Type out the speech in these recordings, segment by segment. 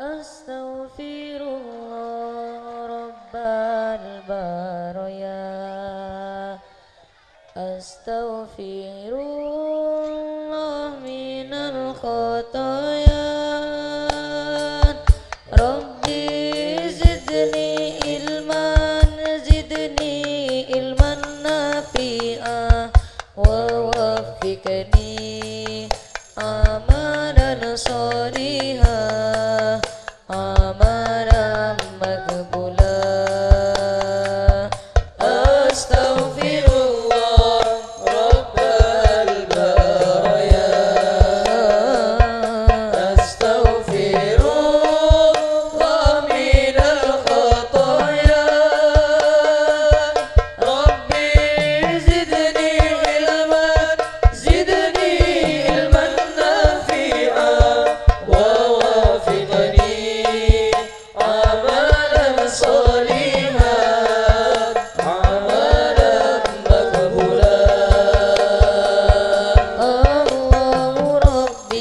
أستغفر الله رب البرايا أستغفر Hasta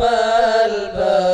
الباب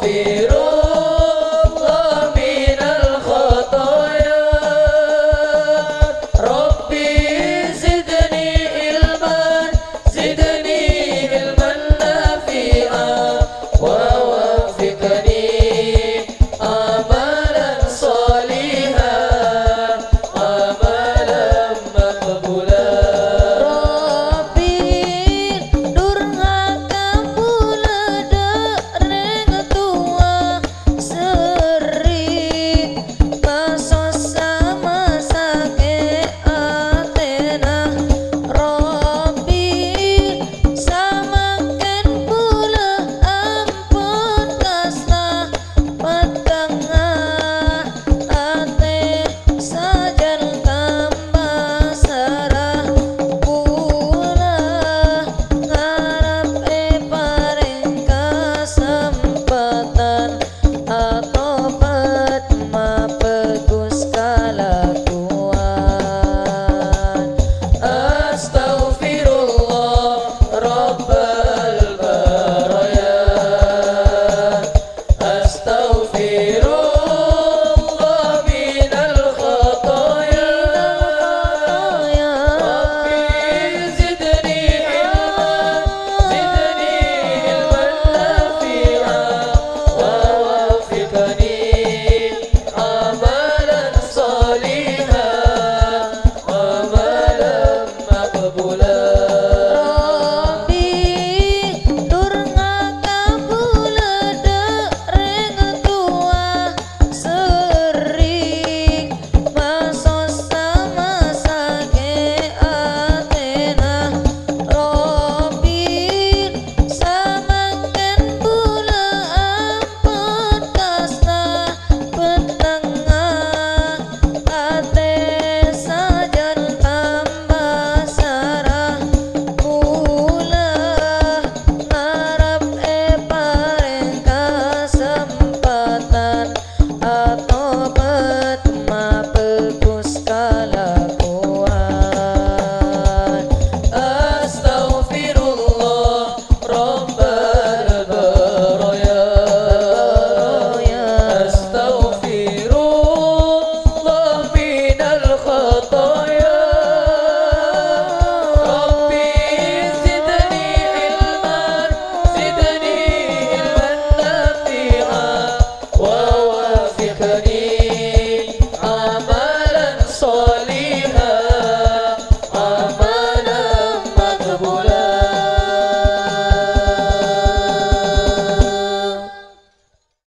pero